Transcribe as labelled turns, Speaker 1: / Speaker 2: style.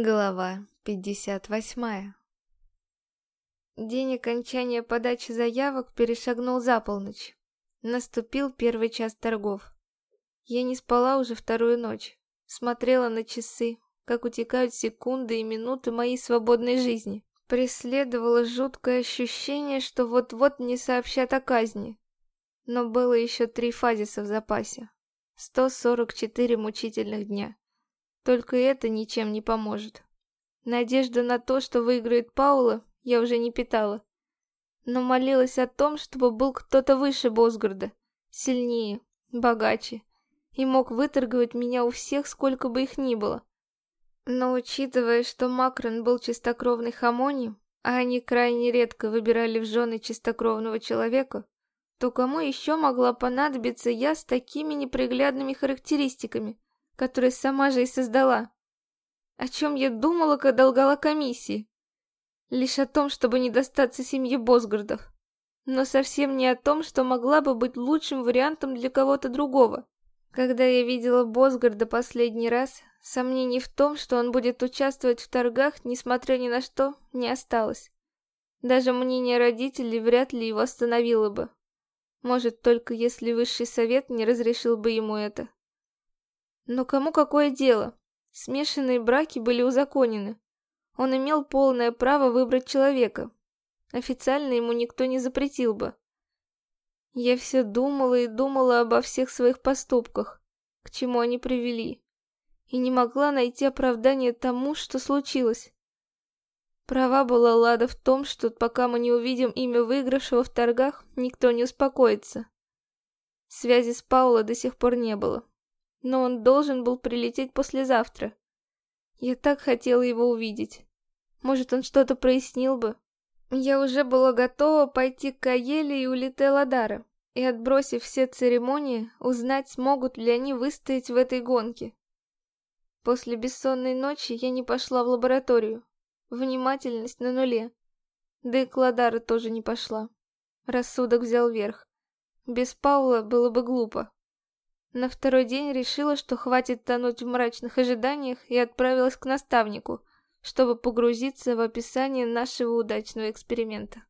Speaker 1: Глава 58 День окончания подачи заявок перешагнул за полночь. Наступил первый час торгов. Я не спала уже вторую ночь. Смотрела на часы, как утекают секунды и минуты моей свободной жизни. Преследовало жуткое ощущение, что вот-вот мне сообщат о казни. Но было еще три фазиса в запасе. 144 мучительных дня. Только это ничем не поможет. Надежда на то, что выиграет Паула, я уже не питала. Но молилась о том, чтобы был кто-то выше Босгарда, сильнее, богаче, и мог выторговать меня у всех, сколько бы их ни было. Но учитывая, что Макрон был чистокровный хамони, а они крайне редко выбирали в жены чистокровного человека, то кому еще могла понадобиться я с такими неприглядными характеристиками? Который сама же и создала. О чем я думала, когда лгала комиссии? Лишь о том, чтобы не достаться семье Босгардов. Но совсем не о том, что могла бы быть лучшим вариантом для кого-то другого. Когда я видела Босгарда последний раз, сомнений в том, что он будет участвовать в торгах, несмотря ни на что, не осталось. Даже мнение родителей вряд ли его остановило бы. Может, только если высший совет не разрешил бы ему это. Но кому какое дело? Смешанные браки были узаконены. Он имел полное право выбрать человека. Официально ему никто не запретил бы. Я все думала и думала обо всех своих поступках, к чему они привели, и не могла найти оправдание тому, что случилось. Права была Лада в том, что пока мы не увидим имя выигравшего в торгах, никто не успокоится. Связи с Пауло до сих пор не было но он должен был прилететь послезавтра. Я так хотела его увидеть. Может, он что-то прояснил бы. Я уже была готова пойти к Каеле и улите Ладара, и, отбросив все церемонии, узнать, смогут ли они выстоять в этой гонке. После бессонной ночи я не пошла в лабораторию. Внимательность на нуле. Да и к Ладару тоже не пошла. Рассудок взял верх. Без Паула было бы глупо. На второй день решила, что хватит тонуть в мрачных ожиданиях и отправилась к наставнику, чтобы погрузиться в описание нашего удачного эксперимента.